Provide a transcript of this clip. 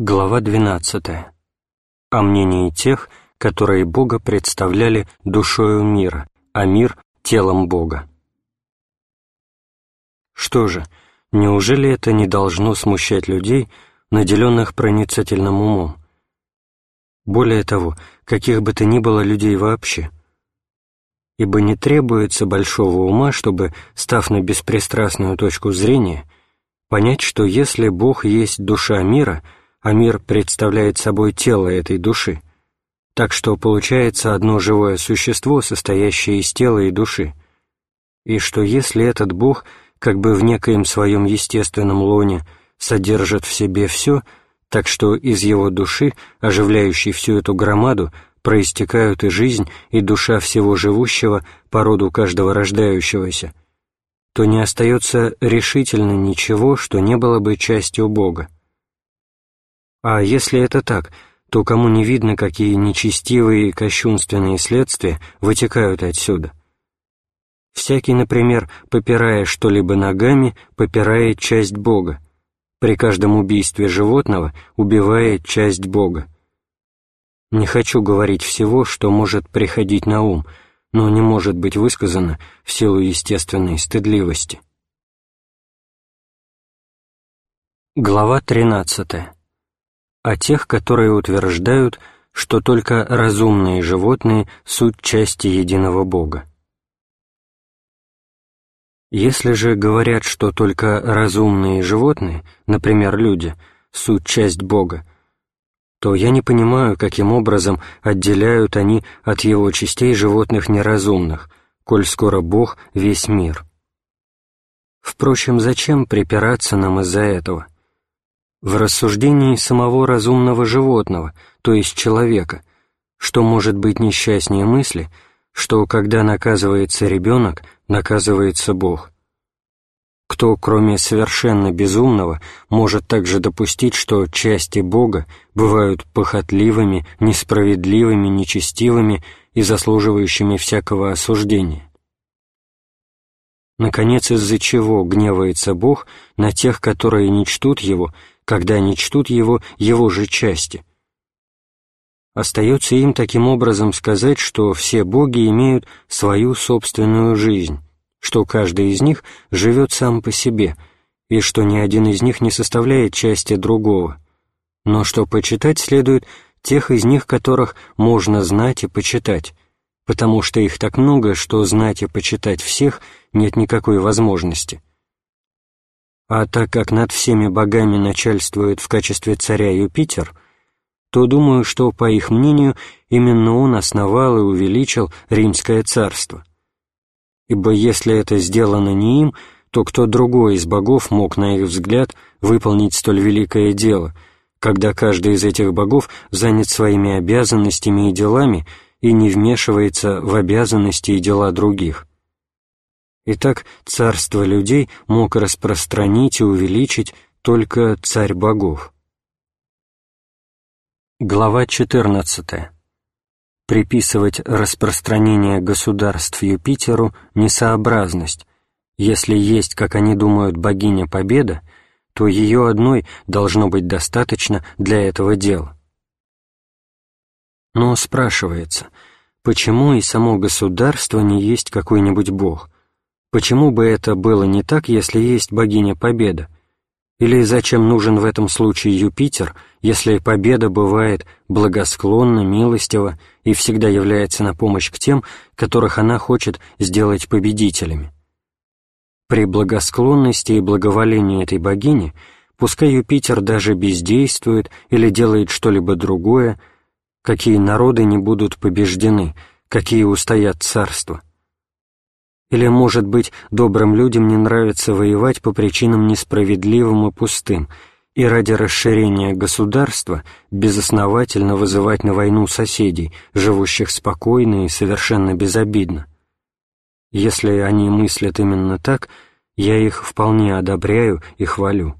Глава 12. О мнении тех, которые Бога представляли душою мира, а мир — телом Бога. Что же, неужели это не должно смущать людей, наделенных проницательным умом? Более того, каких бы то ни было людей вообще. Ибо не требуется большого ума, чтобы, став на беспристрастную точку зрения, понять, что если Бог есть душа мира — а мир представляет собой тело этой души, так что получается одно живое существо, состоящее из тела и души, и что если этот Бог как бы в некоем своем естественном лоне содержит в себе все, так что из его души, оживляющей всю эту громаду, проистекают и жизнь, и душа всего живущего по роду каждого рождающегося, то не остается решительно ничего, что не было бы частью Бога. А если это так, то кому не видно, какие нечестивые и кощунственные следствия вытекают отсюда? Всякий, например, попирая что-либо ногами, попирает часть Бога. При каждом убийстве животного убивает часть Бога. Не хочу говорить всего, что может приходить на ум, но не может быть высказано в силу естественной стыдливости. Глава тринадцатая а тех, которые утверждают, что только разумные животные — суть части единого Бога. Если же говорят, что только разумные животные, например, люди, суть часть Бога, то я не понимаю, каким образом отделяют они от его частей животных неразумных, коль скоро Бог — весь мир. Впрочем, зачем припираться нам из-за этого? — в рассуждении самого разумного животного, то есть человека, что может быть несчастнее мысли, что когда наказывается ребенок, наказывается Бог. Кто, кроме совершенно безумного, может также допустить, что части Бога бывают похотливыми, несправедливыми, нечестивыми и заслуживающими всякого осуждения? Наконец, из-за чего гневается Бог на тех, которые не чтут Его когда они чтут его его же части. Остается им таким образом сказать, что все боги имеют свою собственную жизнь, что каждый из них живет сам по себе, и что ни один из них не составляет части другого, но что почитать следует тех из них, которых можно знать и почитать, потому что их так много, что знать и почитать всех нет никакой возможности. А так как над всеми богами начальствует в качестве царя Юпитер, то думаю, что, по их мнению, именно он основал и увеличил Римское царство. Ибо если это сделано не им, то кто другой из богов мог, на их взгляд, выполнить столь великое дело, когда каждый из этих богов занят своими обязанностями и делами и не вмешивается в обязанности и дела других? Итак, царство людей мог распространить и увеличить только царь богов. Глава 14. Приписывать распространение государств Юпитеру несообразность. Если есть, как они думают, богиня Победа, то ее одной должно быть достаточно для этого дела. Но спрашивается, почему и само государство не есть какой-нибудь бог – Почему бы это было не так, если есть богиня Победа? Или зачем нужен в этом случае Юпитер, если Победа бывает благосклонна, милостива и всегда является на помощь к тем, которых она хочет сделать победителями? При благосклонности и благоволении этой богини пускай Юпитер даже бездействует или делает что-либо другое, какие народы не будут побеждены, какие устоят царства. Или, может быть, добрым людям не нравится воевать по причинам несправедливым и пустым, и ради расширения государства безосновательно вызывать на войну соседей, живущих спокойно и совершенно безобидно. Если они мыслят именно так, я их вполне одобряю и хвалю.